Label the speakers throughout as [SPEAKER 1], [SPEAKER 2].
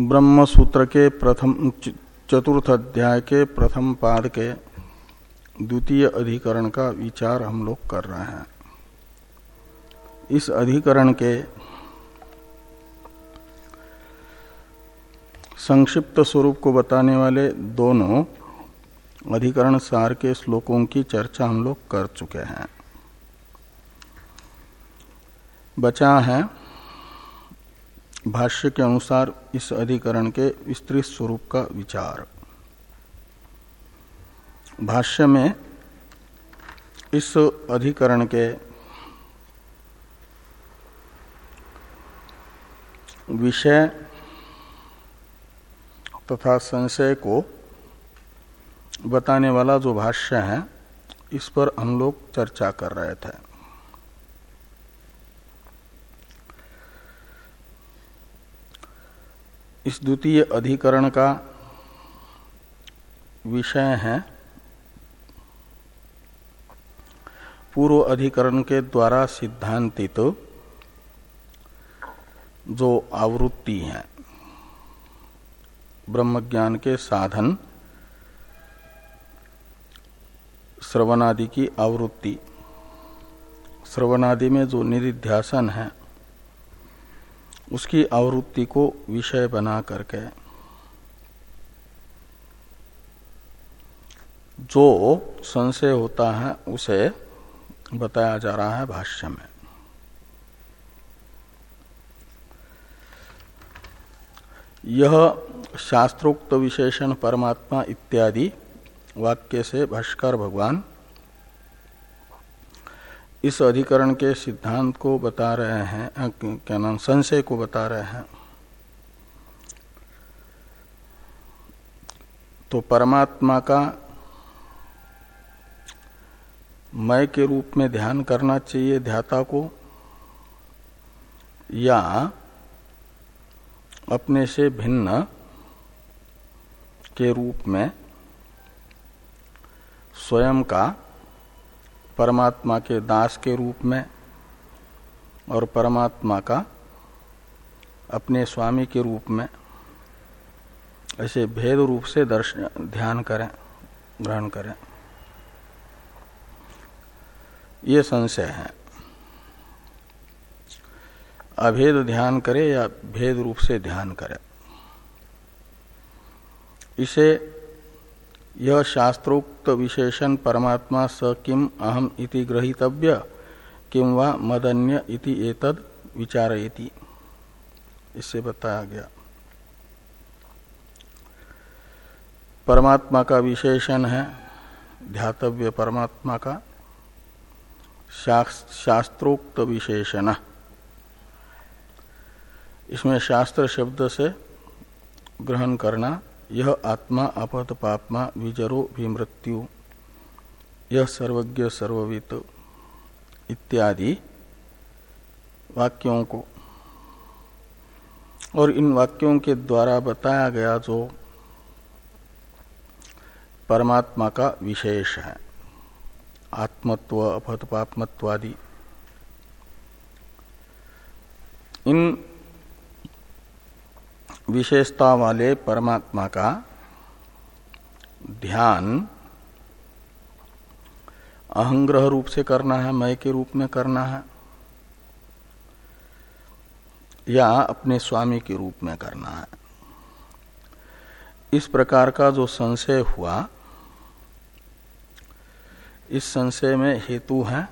[SPEAKER 1] ब्रह्म सूत्र के प्रथम चतुर्थ अध्याय के प्रथम पाद के द्वितीय अधिकरण का विचार हम लोग कर रहे हैं। इस अधिकरण के संक्षिप्त स्वरूप को बताने वाले दोनों अधिकरण सार के श्लोकों की चर्चा हम लोग कर चुके हैं। बचा है भाष्य के अनुसार इस अधिकरण के विस्तृत स्वरूप का विचार। भाष्य में इस अधिकरण के विषय तथा संशय को बताने वाला जो भाष्य है, इस पर हम लोग चर्चा कर रहे थे। इस द्वितीय अधिकरण का विषय है। पूर्व अधिकरण के द्वारा सिद्धांतित तो जो आवृत्ति है, ब्रह्मज्ञान के साधन, श्रवणादि की आवृत्ति। श्रवणादि में जो निधिध्यासन है उसकी आवृत्ति को विषय बना करके, जो संशय होता है, उसे बताया जा रहा है भाष्य में। यह शास्त्रोक्त विशेषण परमात्मा इत्यादि वाक्य से भाष्कर भगवान इस अधिकरण के सिद्धांत को बता रहे हैं क्या नाम, संशय को बता रहे हैं। तो परमात्मा का मय के रूप में ध्यान करना चाहिए ध्याता को, या अपने से भिन्न के रूप में स्वयं का परमात्मा के दास के रूप में और परमात्मा का अपने स्वामी के रूप में ऐसे भेद रूप से दर्शन ध्यान करें, ग्रहण करें। ये संशय है। अभेद ध्यान करे या भेद रूप से ध्यान करे। इसे यह शास्त्रोक्त विशेषण परमात्मा स किम अहम इति ग्रहितव्य किम व मदन्य इति एतद विचारयति। इससे बताया गया। परमात्मा का विशेषण है, ध्यातव्य परमात्मा का। शास्त्रोक्त विशेषण इसमें शास्त्र शब्द से ग्रहण करना यह आत्मा अपत पापमा विजरो विमृत्यु। यह सर्वज्ञ, सर्ववित इत्यादि वाक्यों को। और इन वाक्यों के द्वारा बताया गया जो परमात्मा का विशेष है, आत्मत्व, अपत पापमत्वादि। इन विशेषता वाले परमात्मा का ध्यान अहंग्रह रूप से करना है, मय के रूप में करना है, या अपने स्वामी के रूप में करना है। इस प्रकार का जो संशय हुआ, इस संशय में हेतु है,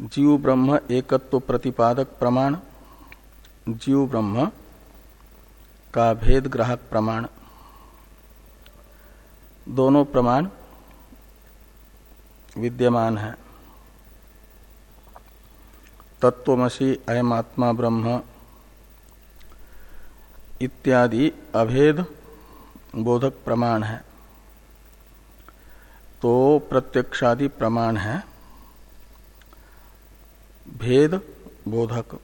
[SPEAKER 1] जीव ब्रह्म एकत्व प्रतिपादक प्रमाण जीव ब्रह्म का भेद ग्राहक प्रमाण। दोनों प्रमाण विद्यमान है। तत्वमसी अयमात्मा ब्रह्म इत्यादि अभेद बोधक प्रमाण है। तो प्रत्यक्षादि प्रमाण है। भेद बोधक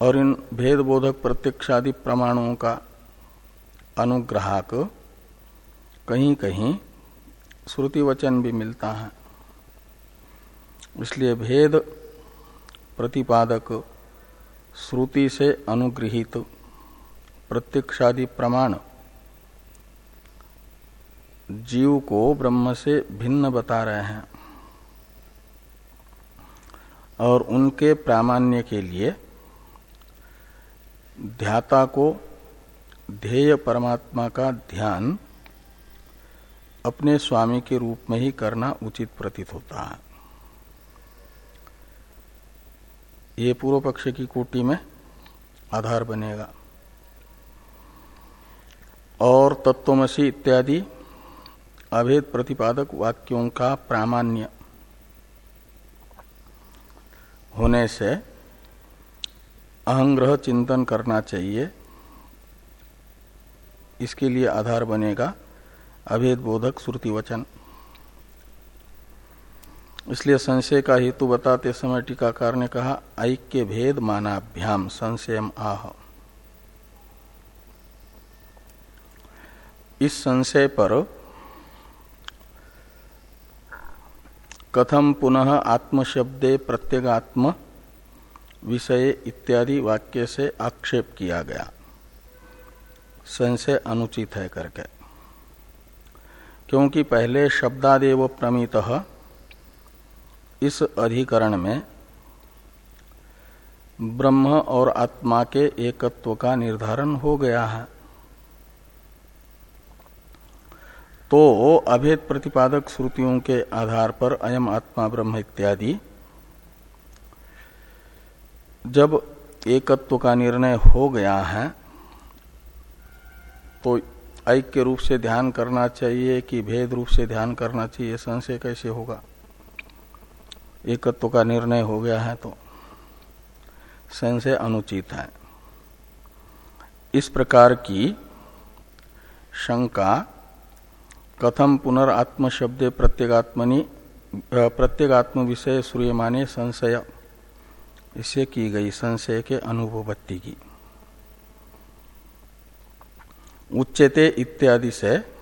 [SPEAKER 1] और इन भेद बोधक प्रत्यक्षादि प्रमाणों का अनुग्राहक कहीं कहीं श्रुति वचन भी मिलता है। इसलिए भेद प्रतिपादक श्रुति से अनुगृहित प्रत्यक्षादि प्रमाण जीव को ब्रह्म से भिन्न बता रहे हैं और उनके प्रामाण्य के लिए ध्याता को, ध्येय परमात्मा का ध्यान अपने स्वामी के रूप में ही करना उचित प्रतीत होता है। ये पूर्व पक्ष की कोटि में आधार बनेगा। और तत्वमसी इत्यादि अभेद प्रतिपादक वाक्यों का प्रामाण्य होने से अहंग्रह चिंतन करना चाहिए। इसके लिए आधार बनेगा अभेद बोधक श्रुति वचन। इसलिए संशय का हेतु बताते समय टीकाकार ने कहा, ऐक्य भेद मानाभ्याम, संशयम आह। इस संशय पर कथम पुनः आत्मशब्दे प्रत्यगात्म विषय इत्यादि वाक्य से आक्षेप किया गया। संशय अनुचित है करके। क्योंकि पहले शब्दादेव प्रमित इस अधिकरण में ब्रह्म और आत्मा के एकत्व का निर्धारण हो गया है। तो अभेद प्रतिपादक श्रुतियों के आधार पर अयम आत्मा ब्रह्म इत्यादि जब एकत्व का निर्णय हो गया है तो ऐक्य रूप से ध्यान करना चाहिए कि भेद रूप से ध्यान करना चाहिए। संशय कैसे होगा? एकत्व का निर्णय हो गया है तो संशय अनुचित है। इस प्रकार की शंका कथम पुनर्आत्म शब्द प्रत्येगात्मनि प्रत्येगात्म विषय सूर्यमाने संशय इसे की गई संशय के अनुभवत्ति की। उच्चते इत्यादि से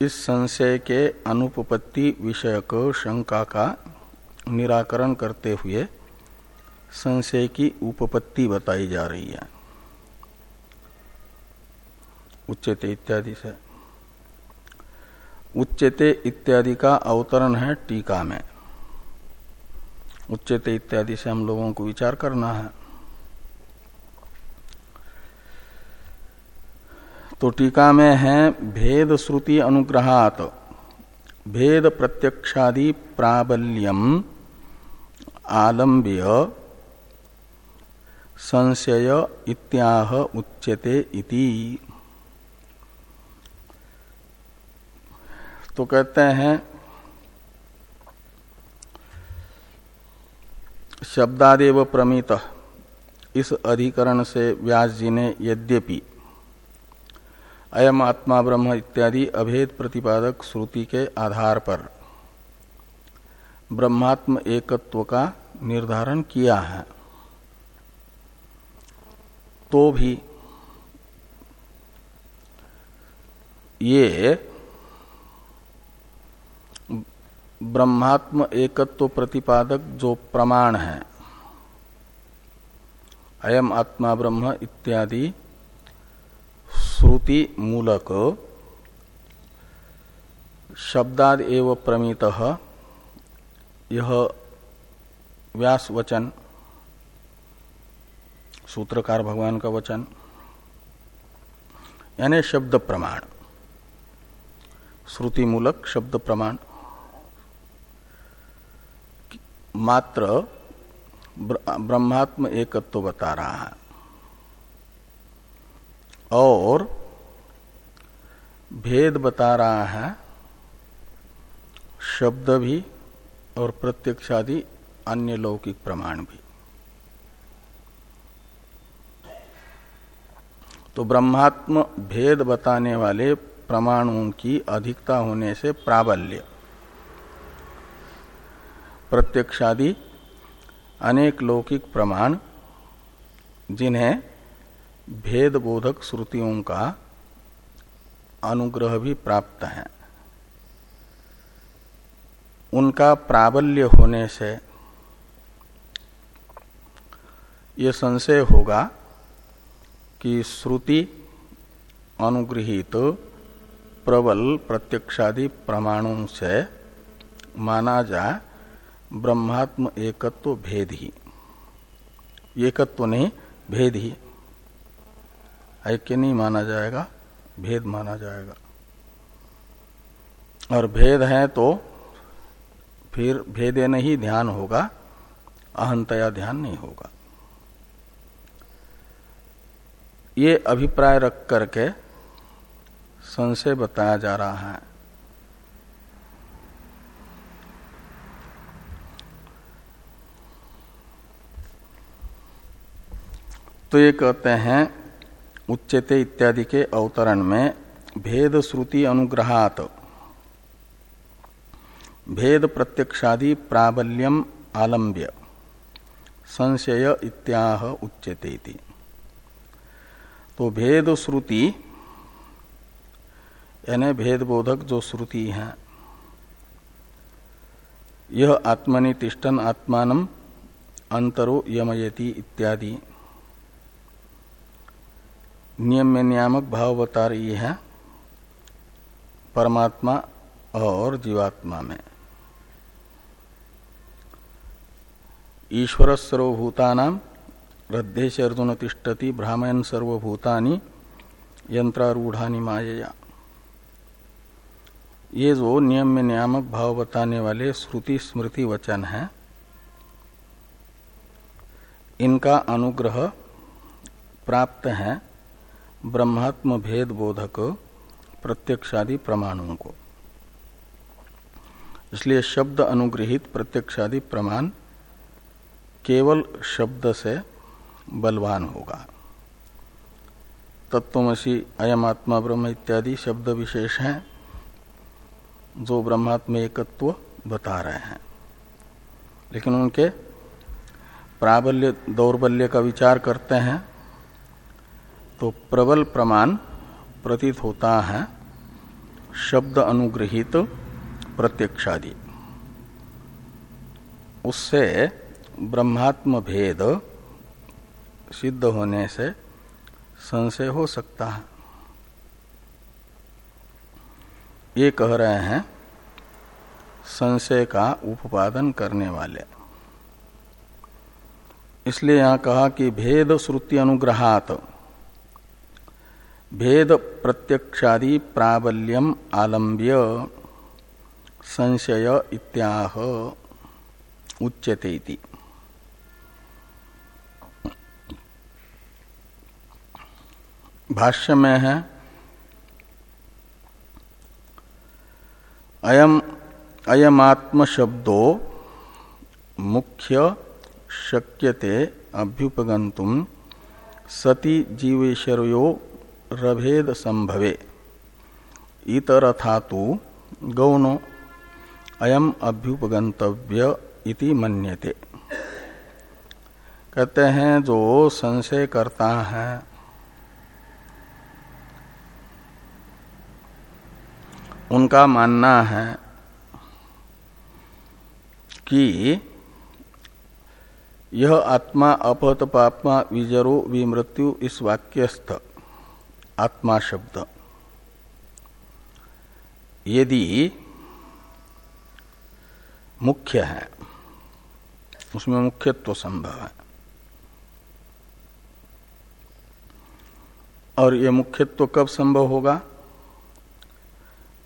[SPEAKER 1] इस संशय के अनुपपत्ति विषयक शंका का निराकरण करते हुए संशय की उपपत्ति बताई जा रही है। उच्चते इत्यादि से। उच्चते इत्यादि का अवतरण है टीका में। उच्चते इत्यादि से हम लोगों को विचार करना है। तो टीका में है, भेद श्रुति अनुग्रहात, भेद प्रत्यक्षादि प्राबल्यम आलंब्य संशय इत्याह उच्यते इति। तो कहते हैं शब्दादेव प्रमित। इस अधिकरण से व्यास जी ने यद्यपि अयम आत्मा ब्रह्म इत्यादि अभेद प्रतिपादक श्रुति के आधार पर ब्रह्मात्म एकत्व का निर्धारण किया है तो भी ये ब्रह्मात्म एकत्व प्रतिपादक जो प्रमाण है। अयम आत्मा ब्रह्म इत्यादि श्रुति मूलक शब्दाद एव प्रमित। यह व्यास वचन, सूत्रकार भगवान का वचन, यानी शब्द प्रमाण, श्रुति मूलक शब्द प्रमाण। मात्र ब्रह्मात्म एकत्व बता रहा है। और भेद बता रहा है, शब्द भी और प्रत्यक्षादि अन्य लौकिक प्रमाण भी। तो ब्रह्मात्म भेद बताने वाले प्रमाणों की अधिकता होने से प्राबल्य। प्रत्यक्षादि अनेक लौकिक प्रमाण, जिन्हें भेद बोधक श्रुतियों का अनुग्रह भी प्राप्त है। उनका प्राबल्य होने से ये संशय होगा कि श्रुति अनुगृहित प्रबल प्रत्यक्षादि प्रमाणों से माना जाए ब्रह्मात्म एकत्व भेद ही। एकत्व नहीं, भेद ही। ऐक्य नहीं माना जाएगा, भेद माना जाएगा। और भेद है तो फिर भेदे नहीं ध्यान होगा, अहंतया ध्यान नहीं होगा। ये अभिप्राय रख करके संशय बताया जा रहा है। तो ये कहते हैं, उच्चते इत्यादि के अवतरण में, भेद श्रुति अनुग्रहात। भेद प्रत्यक्षादि प्राबल्यम आलंब्य संशय इत्याह उच्चते तो भेद श्रुति, यानी भेदबोधक जो श्रुति है, यह आत्मनि तिष्ठन आत्मान, अंतरो यमयति इत्यादि। नियम में नियामक भाव बता रही है, परमात्मा और जीवात्मा में। ईश्वर सर्वभूतानाम हृदय अर्जुन तिष्ठति, ब्राह्मण सर्वभूतानि, यंत्रारूढ़ानी माया ये जो नियम में नियामक भाव बताने वाले श्रुति, स्मृति वचन हैं, इनका अनुग्रह प्राप्त है ब्रह्मात्म भेद बोधक प्रत्यक्षादि प्रमाणों को। इसलिए शब्द अनुग्रहित प्रत्यक्षादि प्रमाण केवल शब्द से बलवान होगा। तत्वमसी अयम आत्मा ब्रह्म इत्यादि शब्द विशेष हैं, जो ब्रह्मात्म एकत्व बता रहे हैं। लेकिन उनके प्राबल्य, दौर्बल्य का विचार करते हैं तो प्रबल प्रमाण प्रतीत होता है। शब्द अनुग्रहित प्रत्यक्षादि। उससे ब्रह्मात्म भेद सिद्ध होने से संशय हो सकता है। ये कह रहे हैं, संशय का उपादन करने वाले। इसलिए यहाँ कहा कि भेद श्रुति अनुग्रहात। भेद प्रत्यक्षादि प्राबल्यम आलंब्य संशय इत्याह उच्यते भाष्य में है, अयम अयमात्म शब्दो मुख्य शक्यते अभ्युपगंतुम सती जीवेश्वरो रभेद संभवे। इतरथा तो गौणो, अयम अभ्युपगंतव्य इति मन्यते। कहते हैं, जो संशय करता है, उनका मानना है कि यह आत्मा अपहत पापमा विजरो विमृत्यु इस वाक्यस्थ। आत्मा शब्द यदि मुख्य है, उसमें मुख्यत्व संभव है। और यह मुख्यत्व कब संभव होगा?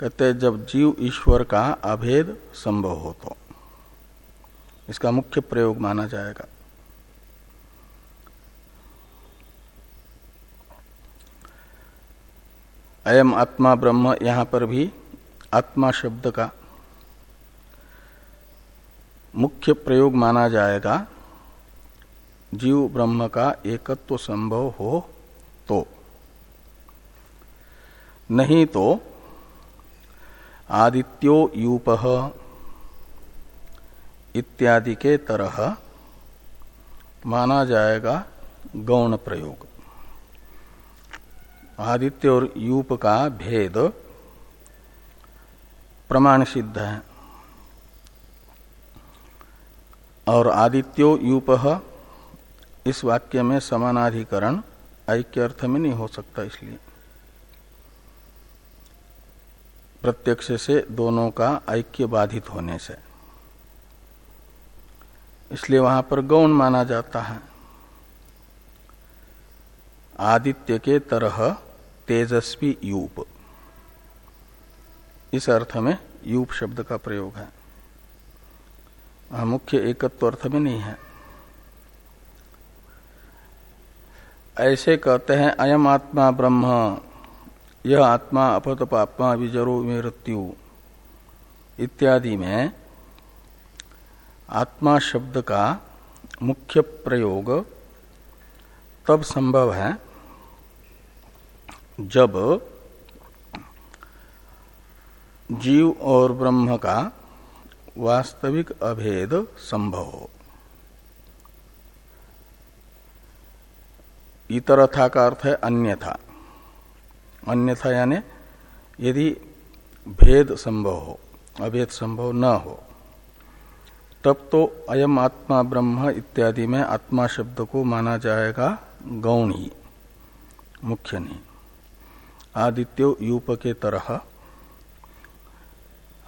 [SPEAKER 1] कहते जब जीव ईश्वर का अभेद संभव हो तो। इसका मुख्य प्रयोग माना जाएगा। अयम आत्मा ब्रह्म यहाँ पर भी आत्मा शब्द का मुख्य प्रयोग माना जाएगा। जीव ब्रह्म का एकत्व संभव हो तो। नहीं तो आदित्यो यूप इत्यादि के तरह माना जाएगा गौण प्रयोग। आदित्य और यूप का भेद प्रमाण सिद्ध है। और आदित्यो, यूप इस वाक्य में समानाधिकरण, ऐक्य अर्थ में नहीं हो सकता इसलिए। प्रत्यक्ष से दोनों का ऐक्य बाधित होने से। इसलिए वहाँ पर गौण माना जाता है। आदित्य के तरह तेजस्वी यूप। इस अर्थ में यूप शब्द का प्रयोग है। मुख्य एकत्व अर्थ में नहीं है। ऐसे कहते हैं, अयम आत्मा ब्रह्म, यह आत्मा अपत पापमा विजरो मृत्यु। इत्यादि में आत्मा शब्द का मुख्य प्रयोग तब संभव है जब जीव और ब्रह्म का वास्तविक अभेद संभव हो। इतरथा का अर्थ है अन्यथा। अन्यथा यानी यदि भेद संभव हो, अभेद संभव न हो, तब तो अयम आत्मा ब्रह्म इत्यादि में आत्मा शब्द को माना जाएगा गौण ही मुख्य नहीं। आदित्यो यूप के तरह।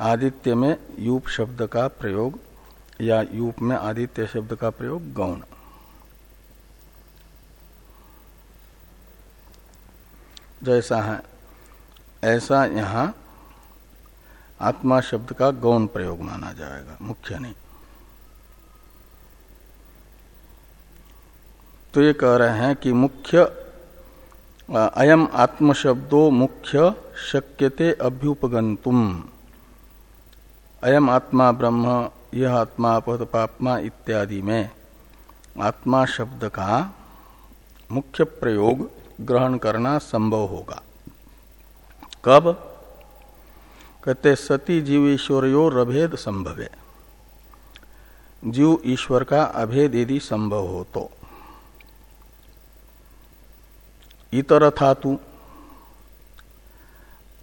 [SPEAKER 1] आदित्य में यूप शब्द का प्रयोग या यूप में आदित्य शब्द का प्रयोग गौण। जैसा है, ऐसा यहाँ आत्मा शब्द का गौण प्रयोग माना जाएगा, मुख्य नहीं। तो ये कह रहे हैं कि मुख्य अयम आत्मशब्दो मुख्य शक्यते अभ्युपगंतुम अयम आत्मा ब्रह्म यह आत्मा पद पापमा इत्यादि में आत्मा शब्द का मुख्य प्रयोग ग्रहण करना संभव होगा। कब? कहते, सती जीव अभेद संभव। है जीव ईश्वर का अभेद यदि संभव हो तो। इतर तू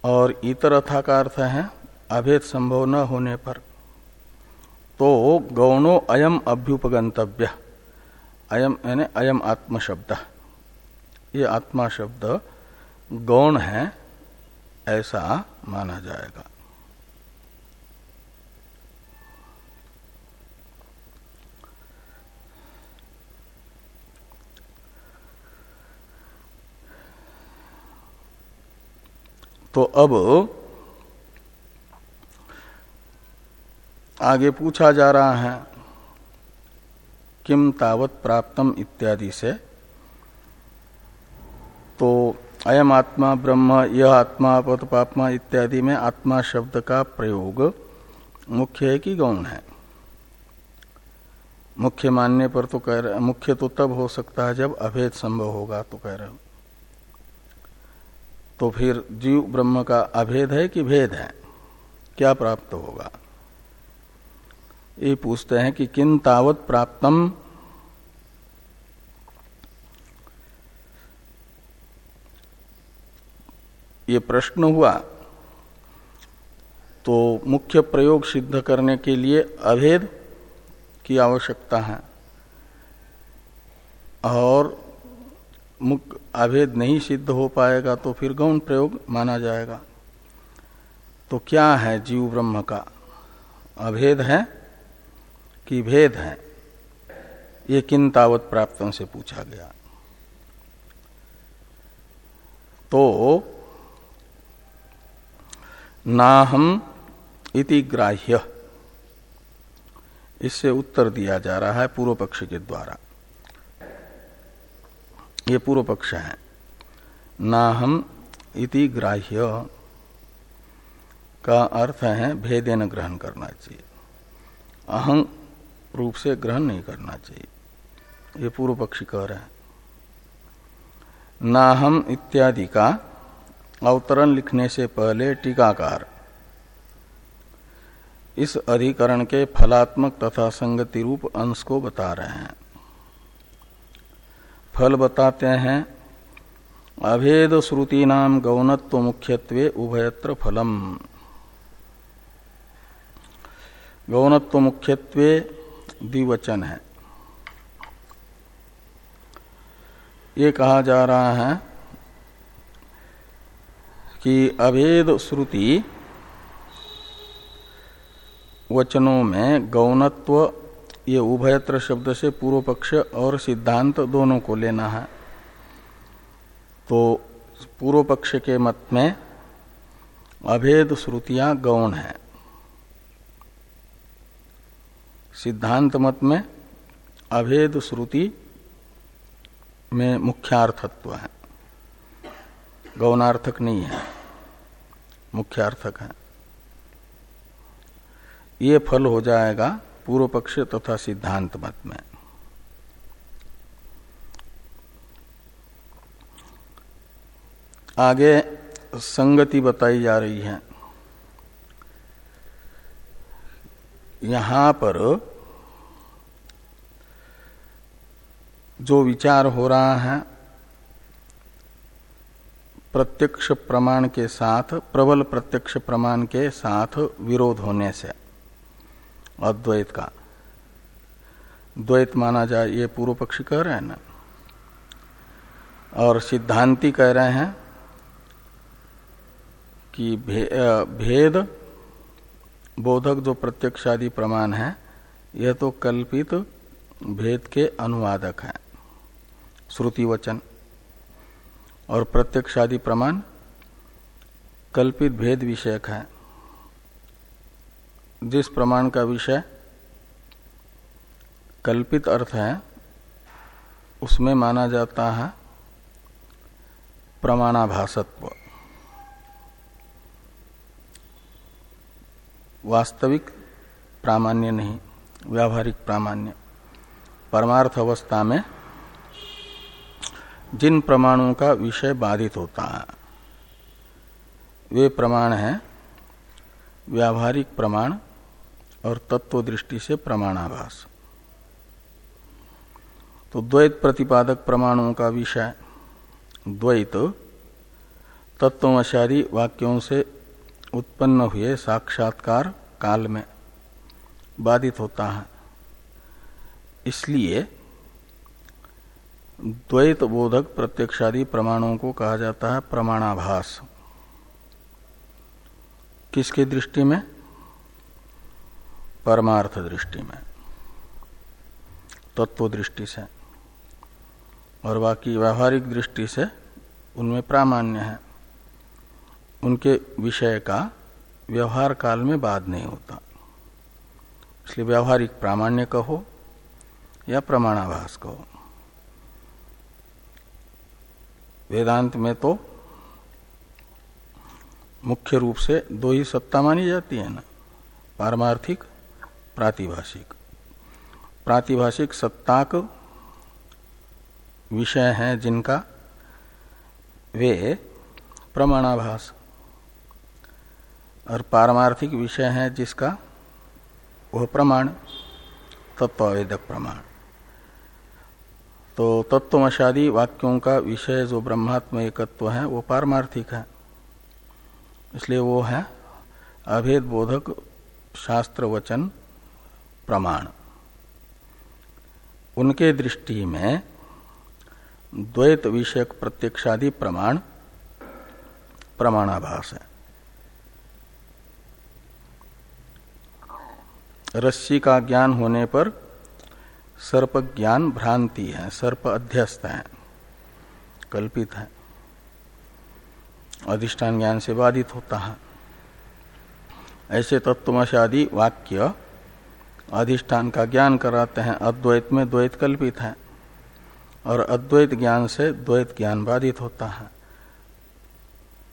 [SPEAKER 1] और इतर था का अर्थ है अभेद संभव न होने पर। तो गौणो अयम अभ्युपगंतव्य। अयम यानी अयम आत्म शब्द ये आत्मा शब्द गौण है, ऐसा माना जाएगा। तो अब आगे पूछा जा रहा है, किम तावत प्राप्तम इत्यादि से। तो अयम आत्मा, ब्रह्म यह आत्मा पत पापमा इत्यादि में आत्मा शब्द का प्रयोग मुख्य है कि गौण है? मुख्य मानने पर तो कह रहे, मुख्य तो तब हो सकता है जब अभेद संभव होगा तो कह रहे हो। तो फिर जीव ब्रह्म का अभेद है कि भेद है? क्या प्राप्त होगा? ये पूछते हैं कि किन तावत प्राप्तम? ये प्रश्न हुआ तो मुख्य प्रयोग सिद्ध करने के लिए अभेद की आवश्यकता है। और मुख्य अभेद नहीं सिद्ध हो पाएगा तो फिर गौण प्रयोग माना जाएगा। तो क्या है जीव ब्रह्म का? अभेद है कि भेद है? ये किन तावत प्राप्त से पूछा गया। तो ना हम इति ग्राह्य। इससे उत्तर दिया जा रहा है पूर्व पक्ष के द्वारा। ये पूर्व पक्ष है। ना हम इति ग्राह्य। का अर्थ है भेदेन ग्रहण करना चाहिए। अहं रूप से ग्रहण नहीं करना चाहिए। ये पूर्व पक्षी कह रहे हैं। ना हम इत्यादि का अवतरण लिखने से पहले टीकाकार। इस अधिकरण के फलात्मक तथा संगति रूप अंश को बता रहे हैं। फल बताते हैं। अभेद श्रुति नाम गौणत्व मुख्यत्वे उभयत्र फलम। गौणत्व मुख्यत्वे द्विवचन है। ये कहा जा रहा है कि अभेद श्रुति वचनों में गौणत्व ये उभयत्र शब्द से पूर्व पक्ष और सिद्धांत दोनों को लेना है। तो पूर्व पक्ष के मत में अभेद श्रुतियाँ गौण है। सिद्धांत मत में अभेद श्रुति में मुख्यार्थत्व है। गौणार्थक नहीं है, मुख्यार्थक है। ये फल हो जाएगा पूर्व पक्ष तथा सिद्धांत मत में। आगे संगति बताई जा रही है। यहाँ पर जो विचार हो रहा है, प्रत्यक्ष प्रमाण के साथ, प्रबल प्रत्यक्ष प्रमाण के साथ विरोध होने से। अद्वैत का। द्वैत माना जाए ये पूर्व पक्षी कह रहे हैं ना। और सिद्धांति कह रहे हैं कि भे, भेद बोधक जो प्रत्यक्षादि प्रमाण है यह तो कल्पित भेद के अनुवादक है। श्रुति वचन और प्रत्यक्षादि प्रमाण कल्पित भेद विषयक है। जिस प्रमाण का विषय कल्पित अर्थ है, उसमें माना जाता है प्रमाणाभासत्व। वास्तविक प्रामाण्य नहीं, व्यावहारिक प्रामाण्य। परमार्थ अवस्था में जिन प्रमाणों का विषय बाधित होता है, वे प्रमाण हैं, व्यावहारिक प्रमाण और तत्व दृष्टि से प्रमाणाभास। तो द्वैत प्रतिपादक प्रमाणों का विषय, द्वैत तत्वशादी वाक्यों से उत्पन्न हुए साक्षात्कार काल में बाधित होता है। इसलिए द्वैत बोधक प्रत्यक्षादि प्रमाणों को कहा जाता है प्रमाणाभास। किसकी दृष्टि में? परमार्थ दृष्टि में, तत्व दृष्टि से और बाकी व्यावहारिक दृष्टि से उनमें प्रामाण्य है। उनके विषय का व्यवहार काल में बाद नहीं होता। इसलिए व्यावहारिक प्रामाण्य कहो या प्रमाणाभास कहो। वेदांत में तो मुख्य रूप से दो ही सत्ता मानी जाती है ना, पारमार्थिक प्रातिभाषिक। प्रातिभाषिक सत्ताक विषय हैं जिनका वे प्रमाणाभास और पारमार्थिक विषय है जिसका वह प्रमाण, तत्वावेदक प्रमाण। तो तत्वमशादी वाक्यों का विषय जो ब्रह्मात्म एकत्व है, वो पारमार्थिक है। इसलिए वो है अभेद बोधक शास्त्र वचन प्रमाण। उनके दृष्टि में द्वैत विषयक प्रत्यक्षादि प्रमाण प्रमाणाभास है। रस्सी का ज्ञान होने पर सर्प ज्ञान भ्रांति है, सर्प अध्यस्त है, कल्पित है, अधिष्ठान ज्ञान से बाधित होता है। ऐसे तत्वशादी वाक्य अधिष्ठान का ज्ञान कराते हैं, अद्वैत में द्वैत कल्पित है, और अद्वैत ज्ञान से द्वैत ज्ञान बाधित होता है।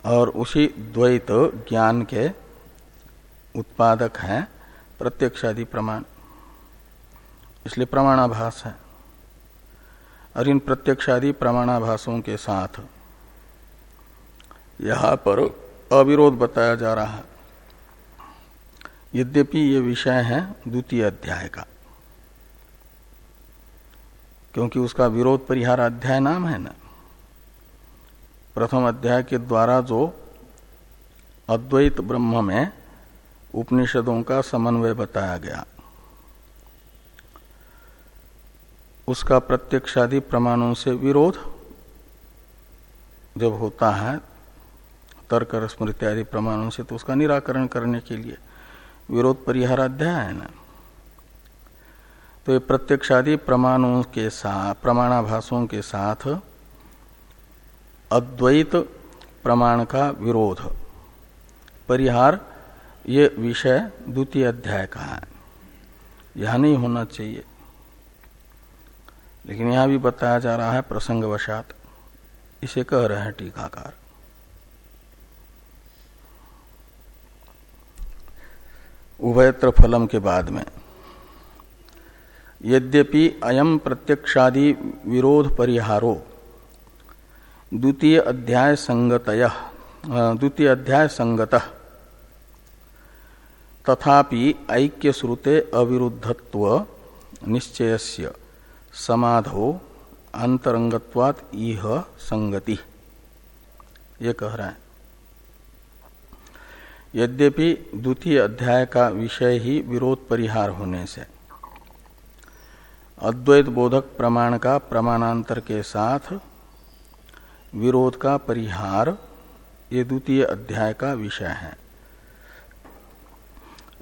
[SPEAKER 1] और उसी द्वैत ज्ञान के उत्पादक हैं प्रत्यक्षादि प्रमाण। इसलिए प्रमाणाभास है। और इन प्रत्यक्षादि प्रमाणाभासों के साथ यहाँ पर अविरोध बताया जा रहा है। यद्यपि ये विषय है द्वितीय अध्याय का। क्योंकि उसका विरोध परिहार अध्याय नाम है ना। प्रथम अध्याय के द्वारा जो अद्वैत ब्रह्म में उपनिषदों का समन्वय बताया गया, उसका प्रत्यक्षादि प्रमाणों से विरोध जब होता है, तर्क रस्म इत्यादि प्रमाणों से तो उसका निराकरण करने के लिए विरोध परिहार अध्याय है ना तो ये प्रत्यक्षादि प्रमाणों के साथ, प्रमाणाभासों के साथ अद्वैत प्रमाण का विरोध। परिहार, ये विषय द्वितीय अध्याय का है। यह नहीं होना चाहिए। लेकिन यहाँ भी बताया जा रहा है प्रसंगवशात। इसे कह रहे हैं टीकाकार। उभयत्र फलम के बाद में। यद्यपि अयम प्रत्यक्षादि विरोध परिहारो द्वितीय अध्याय संगत द्वितीय अध्याय संगत, तथापि ऐक्य श्रुते अविरुद्धत्व निश्चयस्य समाधो अंतरंगत्वात इह संगति। ये कह रहा है। यद्यपि द्वितीय अध्याय का विषय ही विरोध परिहार होने से। अद्वैत बोधक प्रमाण का प्रमाणांतर के साथ विरोध का परिहार ये द्वितीय अध्याय का विषय है।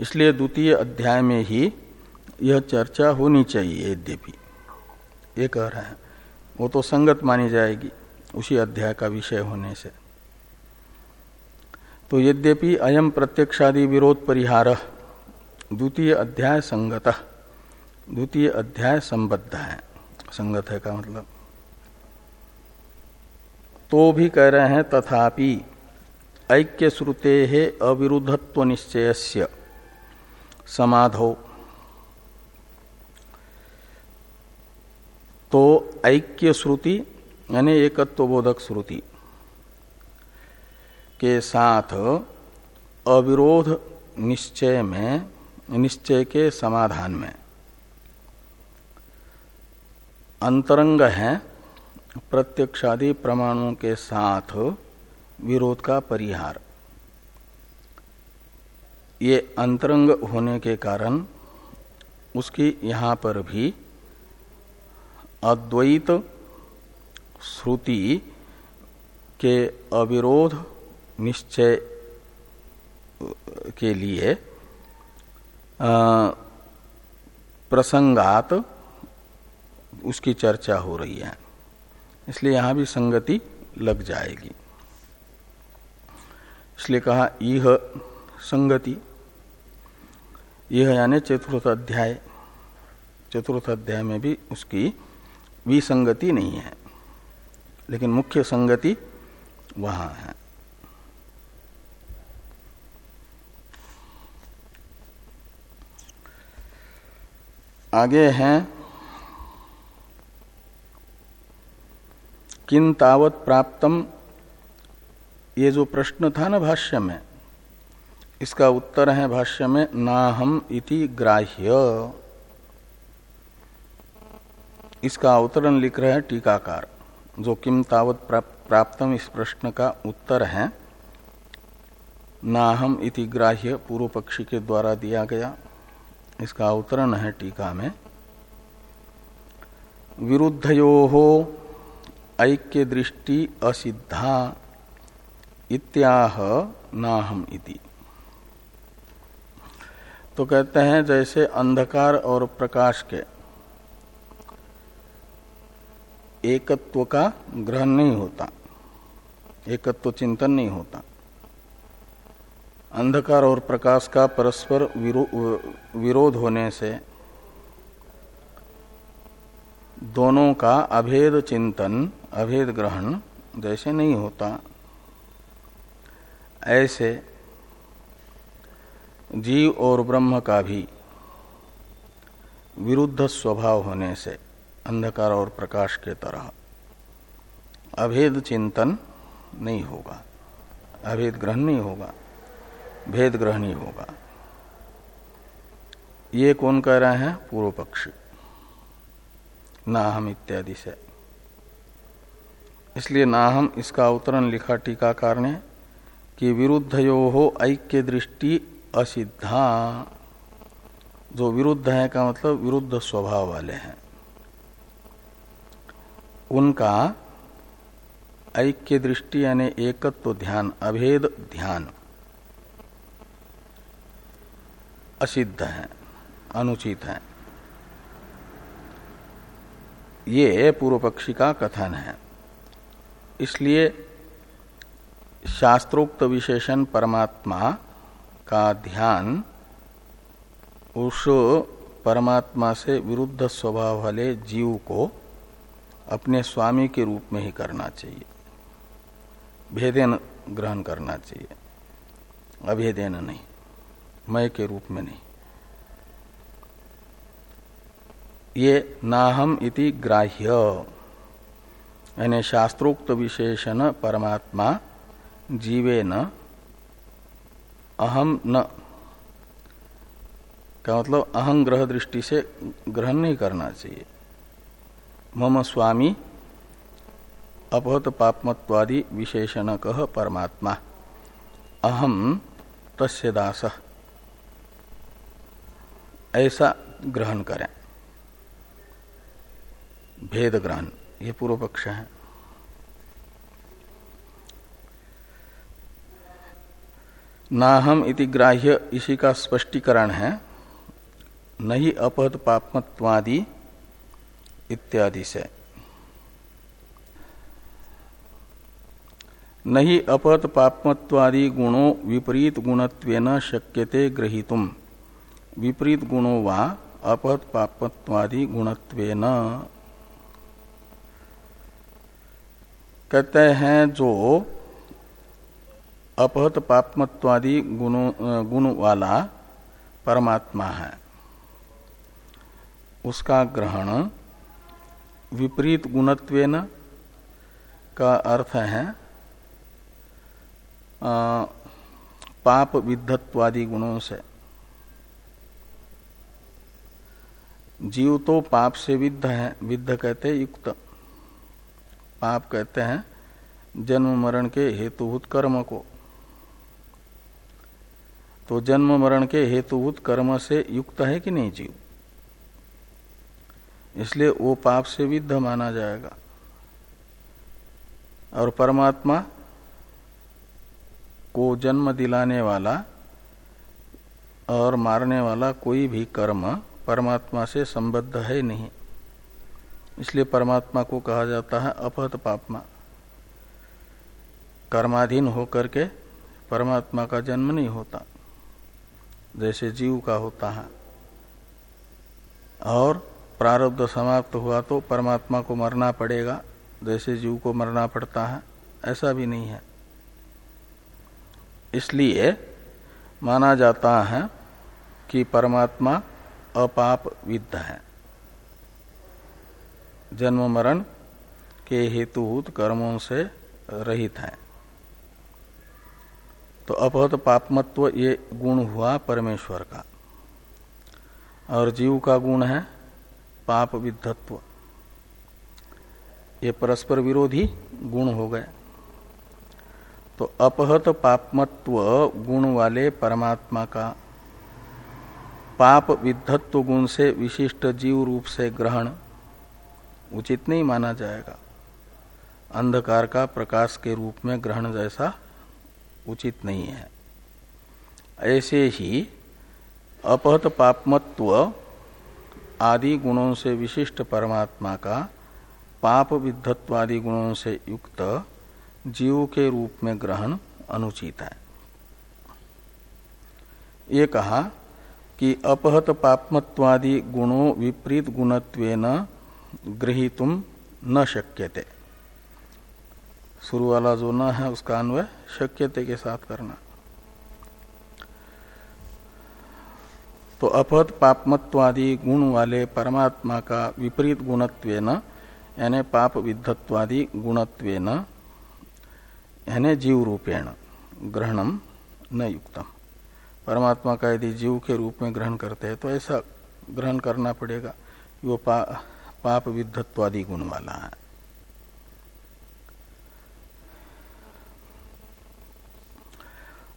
[SPEAKER 1] इसलिए द्वितीय अध्याय में ही यह चर्चा होनी चाहिए यद्यपि। ये कह रहे हैं। वो तो संगत मानी जाएगी उसी अध्याय का विषय होने से। तो यद्यपि अयम प्रत्यक्षादि विरोध परिहार द्वितीय अध्याय संगत, द्वितीय अध्याय संबद्ध है। संगत है का मतलब? तो भी कह रहे हैं, तथापि ऐक्य श्रुते है अविरुद्धत्व निश्चय समाधो। तो ऐक्य श्रुति यानी एकत्व बोधक श्रुति के साथ अविरोध निश्चय में, निश्चय के समाधान में। अंतरंग है, प्रत्यक्षादि प्रमाणों के साथ विरोध का परिहार। ये अंतरंग होने के कारण उसकी यहाँ पर भी अद्वैत श्रुति के अविरोध निश्चय, के लिए प्रसंगात उसकी चर्चा हो रही है। इसलिए यहाँ भी संगति लग जाएगी। इसलिए कहा यह संगति यह यानी चतुर्थ अध्याय। चतुर्थ अध्याय में भी उसकी विसंगति नहीं है, लेकिन मुख्य संगति वहाँ है। आगे हैं। किन तावत प्राप्तम? ये जो प्रश्न था ना भाष्य में, इसका उत्तर है भाष्य में ना हम इति ग्राह्य। इसका अवतरण लिख रहे हैं टीकाकार, जो किम तावत प्राप्तम इस प्रश्न का उत्तर है। ना हम इति ग्राह्य पूर्व पक्षी के द्वारा दिया गया। इसका अवतरण है टीका में। विरुद्धयो ऐक्य दृष्टि असिद्धा इत्याह नाहम इति। तो कहते हैं, जैसे अंधकार और प्रकाश के एकत्व का ग्रहण नहीं होता, एकत्व चिंतन नहीं होता। अंधकार और प्रकाश का परस्पर विरो, विरोध होने से दोनों का अभेद चिंतन अभेद ग्रहण जैसे नहीं होता। ऐसे जीव और ब्रह्म का भी विरुद्ध स्वभाव होने से अंधकार और प्रकाश के तरह अभेद चिंतन नहीं होगा अभेद ग्रहण नहीं होगा। भेद ग्रहण होगा। ये कौन कह रहे हैं? पूर्व पक्षी। नाहम इत्यादि से। इसलिए नाहम इसका अवतरण लिखा टीकाकार ने कि विरुद्धयो हो ऐक्य दृष्टि असिद्धा। जो विरुद्ध है का मतलब विरुद्ध स्वभाव वाले हैं। उनका ऐक्य दृष्टि यानी एकत्व तो ध्यान, अभेद ध्यान। असिद्ध है, अनुचित है। ये पूर्व पक्षी का कथन है। इसलिए शास्त्रोक्त विशेषण परमात्मा का ध्यान उस परमात्मा से विरुद्ध स्वभाव वाले जीव को अपने स्वामी के रूप में ही करना चाहिए। भेदेन ग्रहण करना चाहिए। अभेदेन नहीं। मय के रूप में नहीं। ये नाहम इति ग्राह्य। यानी शास्त्रोक्त विशेषण परमात्मा जीवे न, अहम न। का मतलब अहं ग्रह दृष्टि से ग्रहण नहीं करना चाहिए। मम स्वामी अपहत पापमत्वादि विशेषण कह परमात्मा। अहम तस्य दास। ऐसा ग्रहण करें। भेद ग्रहण, ये पूर्व पक्ष है। नाहम इति ग्राह्य, इसी का स्पष्टीकरण है। नहीं अपहत पापमत्वादि इत्यादि से। नहीं अपहत पापमत्वादि गुणों विपरीत गुणत्वेन शक्यते ग्रहीतुम। विपरीत गुणों वा अपहत पापत्वादि गुणत्वेन। कहते हैं जो अपहत पापमत्वादि गुण वाला परमात्मा है उसका ग्रहण विपरीत गुणत्वेन का अर्थ है आ, पाप विद्धत्वादि गुणों से। जीव तो पाप से विद्ध है, विद्ध कहते युक्त। पाप कहते हैं जन्म मरण के हेतुभूत कर्म को। तो जन्म मरण के हेतुभूत कर्म से युक्त है कि नहीं जीव? इसलिए वो पाप से विद्ध माना जाएगा। और परमात्मा को जन्म दिलाने वाला और मारने वाला कोई भी कर्म परमात्मा से संबद्ध है नहीं। इसलिए परमात्मा को कहा जाता है अपहत पापमा। कर्माधीन होकर के परमात्मा का जन्म नहीं होता, जैसे जीव का होता है। और प्रारब्ध समाप्त हुआ तो परमात्मा को मरना पड़ेगा, जैसे जीव को मरना पड़ता है, ऐसा भी नहीं है। इसलिए माना जाता है कि परमात्मा अपाप विद्ध है। जन्म मरण के हेतुभूत कर्मों से रहित है। तो अपहत पापमत्व ये गुण हुआ परमेश्वर का। और जीव का गुण है पाप विद्धत्व ये परस्पर विरोधी गुण हो गए। तो अपहत पापमत्व गुण वाले परमात्मा का पाप विद्धत्व गुण से विशिष्ट जीव रूप से ग्रहण उचित नहीं माना जाएगा। अंधकार का प्रकाश के रूप में ग्रहण जैसा उचित नहीं है। ऐसे ही अपहत पापमत्व आदि गुणों से विशिष्ट परमात्मा का पाप विद्धत्वादि गुणों से युक्त जीव के रूप में ग्रहण अनुचित है। ये कहा कि अपहत पापमत्वादि गुणों विपरीत गुणत्वेन गृहीतुम न शक्यते। शुरू वाला जो न है, उसका अन्वय शक्यते के साथ करना। तो अपहत पापमत्वादि गुण वाले परमात्मा का विपरीत गुणत्वेन, यानी पाप विद्धत्वादि गुणत्वेन, यानी जीव रूपेण ग्रहणम न युक्तम। परमात्मा का यदि जीव के रूप में ग्रहण करते हैं तो ऐसा ग्रहण करना पड़ेगा कि वो पा, पाप विद्धत्वादि गुण वाला है।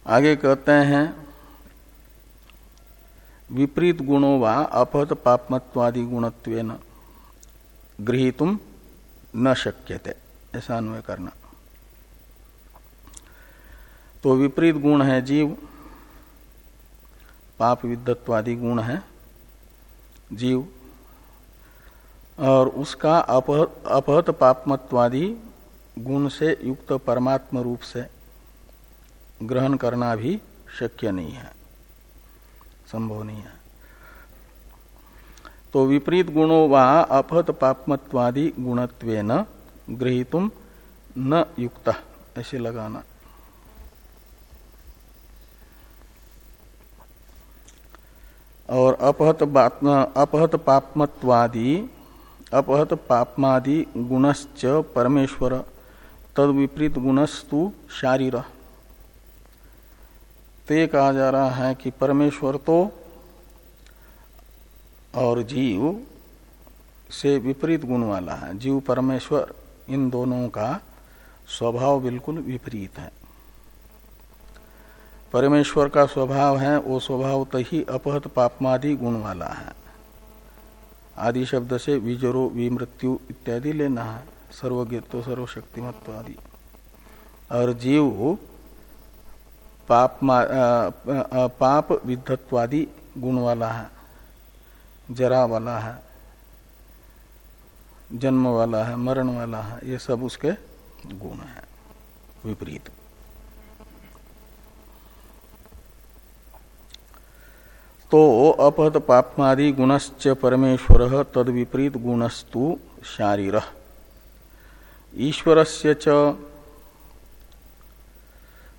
[SPEAKER 1] आगे कहते हैं विपरीत गुणों व अपहत पापमत्वादि गुणत्व गृहितुम न शक्यते ऐसा अन्वय करना। तो विपरीत गुण है जीव पाप विद्धत्वादि गुण है जीव। और उसका अपहत, पापमत्वादि गुण से युक्त परमात्म रूप से ग्रहण करना भी शक्य नहीं है संभव नहीं है। तो विपरीत गुणों व अपहत पापमत्वादि गुणत्वेन ग्रहीतुम न युक्त ऐसे लगाना। और अपहत अपहत पापमत्वादि, अपहत पापमादि गुणश्च परमेश्वर तद विपरीत गुणस्तु शारीर। ते कहा जा रहा है कि परमेश्वर तो और जीव से विपरीत गुण वाला है। जीव परमेश्वर, इन दोनों का स्वभाव बिल्कुल विपरीत है। परमेश्वर का स्वभाव है वो स्वभाव तो ही अपहत पापमादि गुण वाला है। आदि शब्द से विजरो विमृत्यु इत्यादि लेना है सर्वज्ञत्व सर्वशक्तिमत्व आदि। और जीव पाप आ, पाप विद्धत्वादि गुण वाला है जरा वाला है जन्म वाला है मरण वाला है ये सब उसके गुण है विपरीत। तो अपहत पापमादि गुणश्च परमेश्वर तद विपरीत गुणस्तु शारीर। ईश्वर से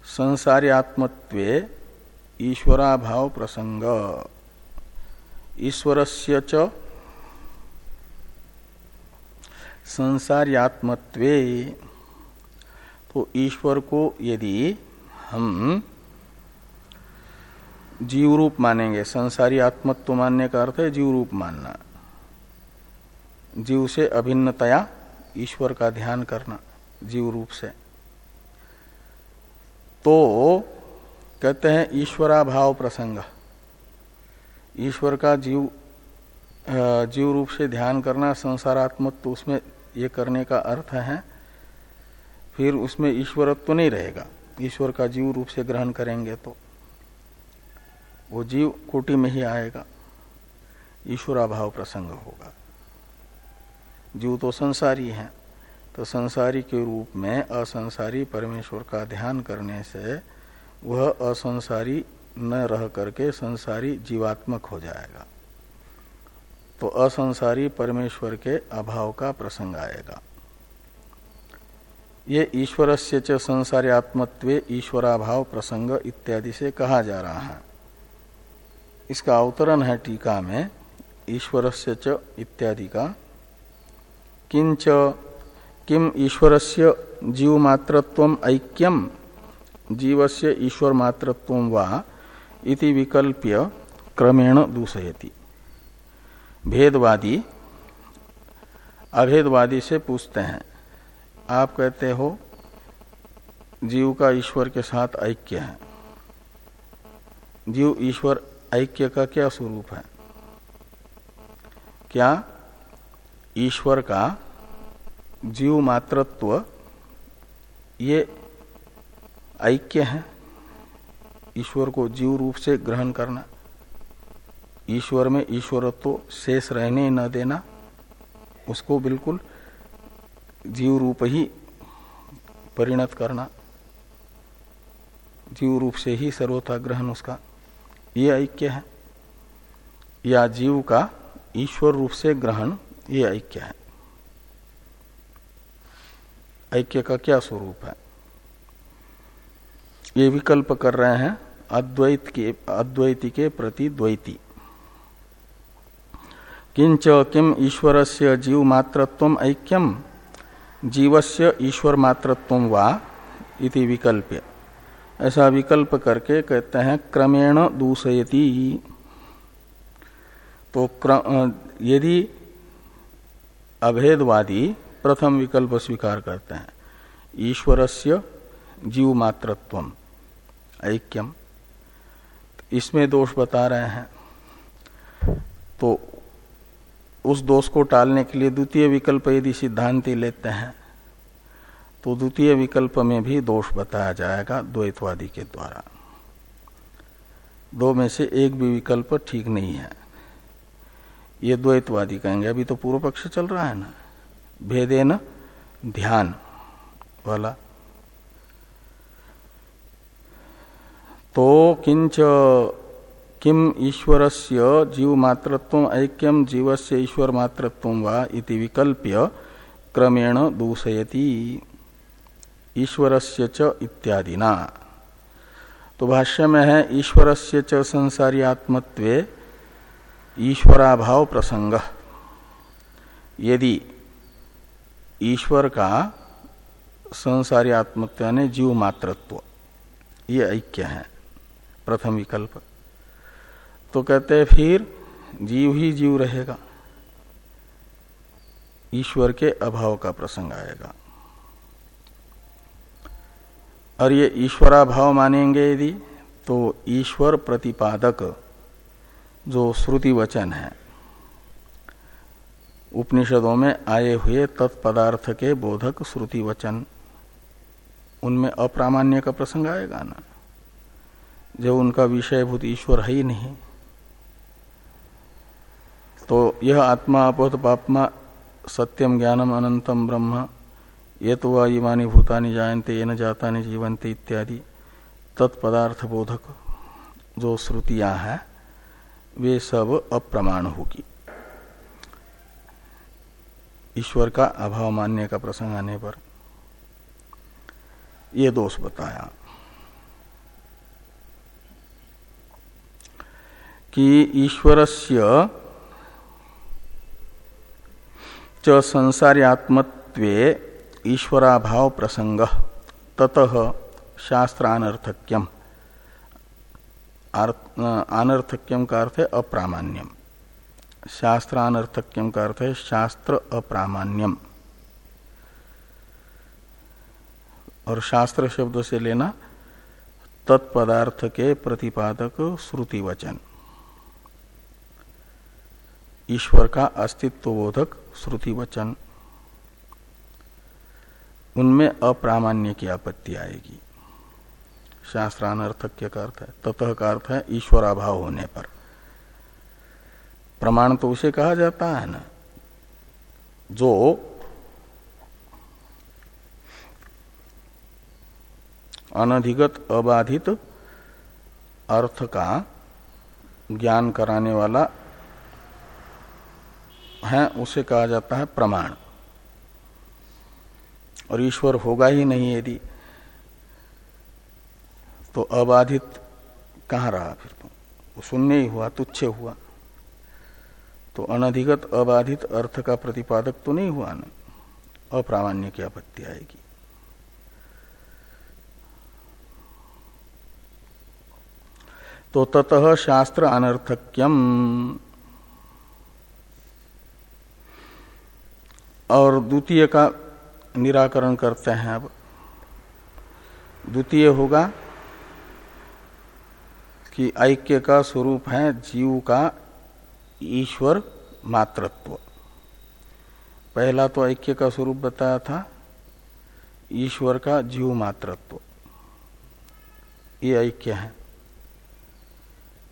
[SPEAKER 1] संसार्यात्मत्वे ईश्वराभाव प्रसंग ईश्वरस्य च संसार्यात्मत्वे। तो ईश्वर को यदि हम जीव रूप मानेंगे। संसारी आत्मत्व मानने का अर्थ है जीव रूप मानना। जीव से अभिन्नतया ईश्वर का ध्यान करना जीव रूप से। तो कहते हैं ईश्वरा भाव प्रसंग। ईश्वर का जीव जीव रूप से ध्यान करना संसारात्मत्व तो उसमें ये करने का अर्थ है, फिर उसमें ईश्वरत्व तो नहीं रहेगा। ईश्वर का जीव रूप से ग्रहण करेंगे तो। वो जीव कोटि में ही आएगा। ईश्वराभाव प्रसंग होगा। जीव तो संसारी है तो संसारी के रूप में असंसारी परमेश्वर का ध्यान करने से वह असंसारी न रह करके संसारी जीवात्मक हो जाएगा। तो असंसारी परमेश्वर के अभाव का प्रसंग आएगा। ये ईश्वर से संसार्यात्मत्व ईश्वराभाव प्रसंग इत्यादि से कहा जा रहा है। इसका अवतरण है टीका में ईश्वर से च इत्यादि का। किंच किम ईश्वर से जीव मात्रत्व ऐक्यम, जीवस्य ईश्वर मात्रत्व वा इति विकल्प्य क्रमेण दूसयति भेदवादी, अभेदवादी से पूछते हैं, आप कहते हो, जीव का ईश्वर के साथ ऐक्य है। जीव ईश्वर ऐक्य का क्या स्वरूप है? क्या ईश्वर का जीव मात्रत्व ये ऐक्य है? ईश्वर को जीव रूप से ग्रहण करना, ईश्वर में ईश्वरत्व शेष रहने न देना, उसको बिल्कुल जीव रूप ही परिणत करना, जीव रूप से ही सर्वथा ग्रहण उसका ये ऐक्य है। या जीव का ईश्वर रूप से ग्रहण ये ऐक्य है। ऐक्य का क्या स्वरूप है? ये विकल्प कर रहे हैं, अद्वैत के, अद्वैती के प्रति द्वैती। किंच किम ईश्वर से जीव मात्रत्व ऐक्यम, जीवस्य ईश्वर मात्रत्व वा इति विकल्प ऐसा विकल्प करके कहते हैं, क्रमेण दूषयती। तो यदि अभेदवादी प्रथम विकल्प स्वीकार करते हैं, ईश्वरस्य जीव मात्रत्व ऐक्यम इसमें दोष बता रहे हैं तो उस दोष को टालने के लिए द्वितीय विकल्प यदि सिद्धांति लेते हैं तो द्वितीय विकल्प में भी दोष बताया जाएगा द्वैतवादी के द्वारा। दो में से एक भी विकल्प ठीक नहीं है। ये द्वैतवादी कहेंगे, अभी तो पूर्व पक्ष चल रहा है ना। भेदे न ध्यान वाला। तो किंच किम ईश्वरस्य जीव मात्रत्व ऐक्यम जीवस्य ईश्वर मात्रत्व वा इति विकल्प्य क्रमेण दूषयति। ईश्वरस्य च इत्यादिना। तो भाष्य में है, ईश्वरस्य च संसारी आत्मत्वे ईश्वराभाव प्रसंग। यदि ईश्वर का संसारी आत्मत्व यानी जीव मात्रत्व ये ऐक्य है, प्रथम विकल्प। तो कहते हैं, फिर जीव ही जीव रहेगा, ईश्वर के अभाव का प्रसंग आएगा। और ये ईश्वराभाव मानेंगे यदि तो ईश्वर प्रतिपादक जो श्रुति वचन है, उपनिषदों में आए हुए तत्पदार्थ के बोधक श्रुति वचन, उनमें अप्रामाण्य का प्रसंग आएगा ना? जब उनका विषयभूत ईश्वर है ही नहीं। तो यह आत्मा, अपोत पापमा, सत्यम ज्ञानम अनंतम ब्रह्म ये तो वह इमानी भूतानी जायते ये न जाता नहीं जीवंते इत्यादि तत्पदार्थ बोधक जो श्रुतियाँ हैं, वे सब अप्रमाण होगी ईश्वर का अभाव मानने का प्रसंग आने पर ये दोष बताया कि ईश्वरस्य च संसारी आत्मत्वे ईश्वराभाव प्रसंग ततः शास्त्रानर्थक्यम। अनर्थक्यम का अर्थ है अप्रामाण्यम। शास्त्रानर्थक्यम का अर्थ है शास्त्र अप्रामाण्यम। और शास्त्र शब्द से लेना तत्पदार्थ के प्रतिपादक श्रुति वचन ईश्वर का अस्तित्व बोधक श्रुति वचन उनमें अप्रामाण्य की आपत्ति आएगी। शास्त्रानर्थक्य का अर्थ है, ततः का अर्थ है ईश्वराभाव होने पर। प्रमाण तो उसे कहा जाता है ना, जो अनधिगत, अबाधित अर्थ का ज्ञान कराने वाला है, उसे कहा जाता है प्रमाण। और ईश्वर होगा ही नहीं यदि। तो अबाधित कहाँ रहा फिर तो वो शून्य ही हुआ, तुच्छ हुआ। तो अनधिगत अबाधित अर्थ का प्रतिपादक तो नहीं हुआ ना? अप्रामाण्य की आपत्ति आएगी। तो ततः शास्त्र अनर्थक्यम। और द्वितीय का निराकरण करते हैं अब। द्वितीय होगा कि ऐक्य का स्वरूप है जीव का ईश्वर मातृत्व। पहला तो ऐक्य का स्वरूप बताया था, ईश्वर का जीव मातृत्व। ये ऐक्य है।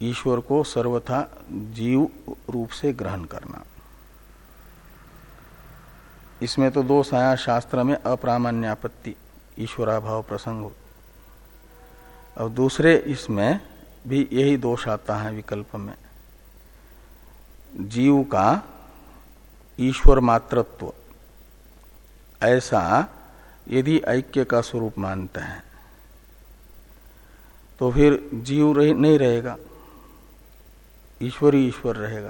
[SPEAKER 1] ईश्वर को सर्वथा जीव रूप से ग्रहण करना। इसमें तो दोष आया शास्त्र में अप्रामाण्यापत्ति ईश्वराभाव प्रसंग। और दूसरे इसमें भी यही दोष आता है विकल्प में। जीव का ईश्वर मातृत्व ऐसा यदि ऐक्य का स्वरूप मानते हैं तो फिर जीव रह, नहीं रहेगा। ईश्वर ईश्वर रहेगा।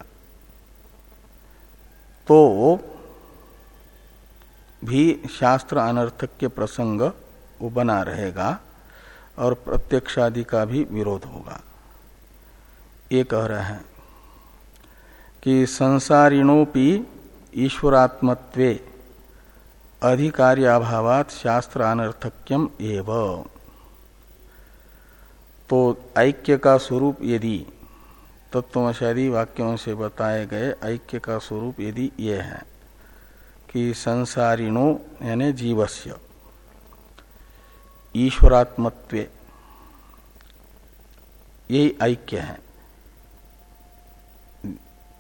[SPEAKER 1] तो भी शास्त्र अनर्थक के प्रसंग वो बना रहेगा और प्रत्यक्षादि का भी विरोध होगा। ये कह रहे हैं कि संसारिणोपि ईश्वरात्मत्वे अधिकार्याभावात शास्त्र अनर्थक्यम एव। तो ऐक्य का स्वरूप यदि तत्वशादी वाक्यों से बताए गए ऐक्य का स्वरूप यदि ये है। कि संसारिणो, यानी जीवस्य। ईश्वरात्मत्व। यही ऐक्य है।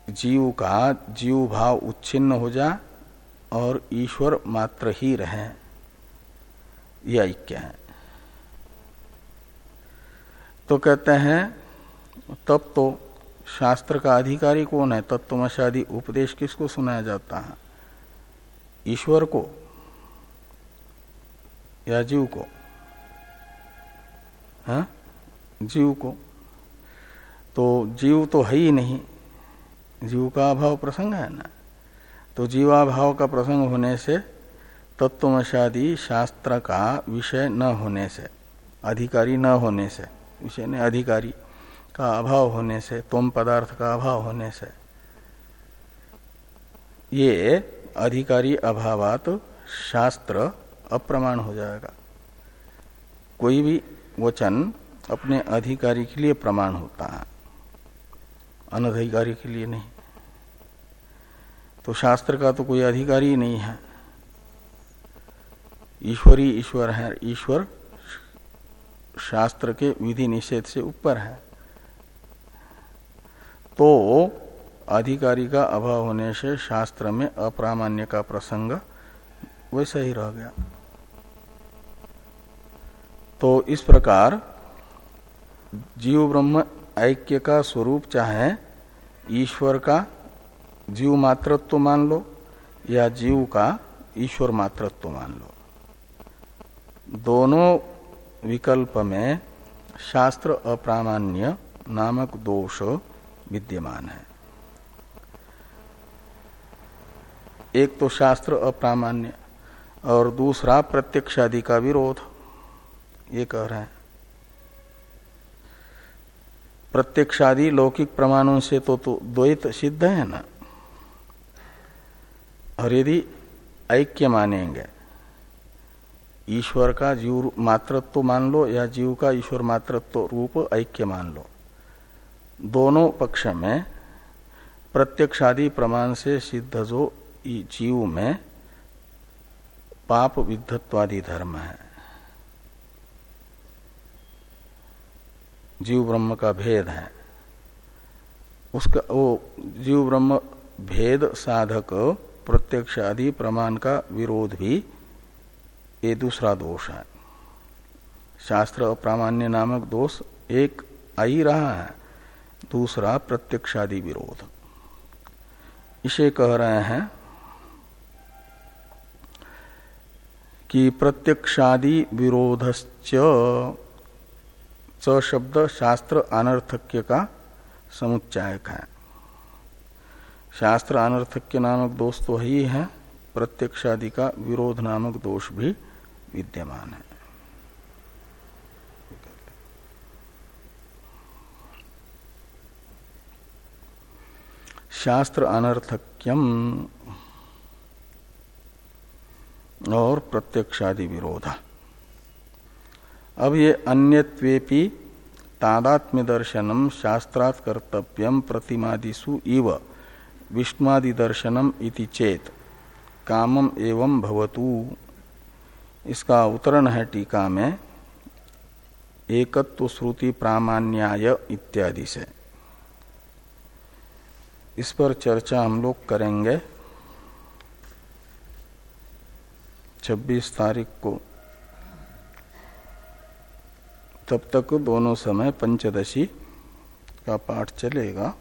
[SPEAKER 1] जीव का जीव भाव उच्छिन्न हो जा और ईश्वर मात्र ही रहे। यह ऐक्य है। तो कहते हैं, तब तो शास्त्र का अधिकारी कौन है? तत्वमशादी उपदेश किसको सुनाया जाता है? ईश्वर को या जीव को? हा? जीव को। तो जीव तो है ही नहीं। जीव का अभाव प्रसंग है ना? तो जीवाभाव का प्रसंग होने से तत्वमशादी शास्त्र का विषय न होने से, अधिकारी न होने से, विषय ने अधिकारी का अभाव होने से तुम पदार्थ का अभाव होने से, ये अधिकारी अभावात शास्त्र अप्रमाण हो जाएगा। कोई भी वचन अपने अधिकारी के लिए प्रमाण होता है, अनधिकारी के लिए नहीं। तो शास्त्र का तो कोई अधिकारी नहीं है। ईश्वरी ईश्वर है, ईश्वर शास्त्र के विधि निषेध से ऊपर है। तो अधिकारी का अभाव होने से शास्त्र में अप्रामाण्य का प्रसंग वैसा ही रह गया। तो इस प्रकार जीव ब्रह्म ऐक्य का स्वरूप चाहे, ईश्वर का जीव मातृत्व मान लो या जीव का ईश्वर मातृत्व मान लो। दोनों विकल्प में शास्त्र अप्रामाण्य नामक दोष विद्यमान है। एक तो शास्त्र अप्रामाण्य और दूसरा प्रत्यक्षादि का विरोध। ये कह रहे हैं। प्रत्यक्षादि लौकिक प्रमाणों से तो, तो द्वैत सिद्ध है ना? और यदि ऐक्य मानेंगे ईश्वर का जीव मातृत्व मान लो या जीव का ईश्वर मातृत्व रूप ऐक्य मान लो दोनों पक्ष में प्रत्यक्षादि प्रमाण से सिद्ध जो जीव में पाप विद्धत्वादि धर्म है। जीव ब्रह्म का भेद है। उसका, वो जीव ब्रह्म भेद साधक प्रत्यक्ष आदि प्रमाण का विरोध भी ये दूसरा दोष है। शास्त्र अप्रामाण्य नामक दोष एक आ ही रहा है, दूसरा प्रत्यक्षादि विरोध। इसे कह रहे हैं कि प्रत्यक्षादि विरोधश्च च शब्द शास्त्र अनर्थक्य का समुच्चायक है। शास्त्र अनर्थक्य नामक दोष तो ही है, प्रत्यक्षादि का विरोध नामक दोष भी विद्यमान है। शास्त्र अनर्थक्यम और प्रत्यक्षादि विरोध। अब ये अन्यत्वेपि तादात्म्य दर्शनम शास्त्रात् कर्तव्यम प्रतिमादिशु इव विष्णुआदि दर्शनम इति चेत कामम एवं भवतु। इसका उत्तरण है टीका में एकत्व श्रुति प्रामाण्याय इत्यादि से। इस पर चर्चा हम लोग करेंगे। 26 तारीख को। तब तक दोनों समय पंचदशी का पाठ चलेगा।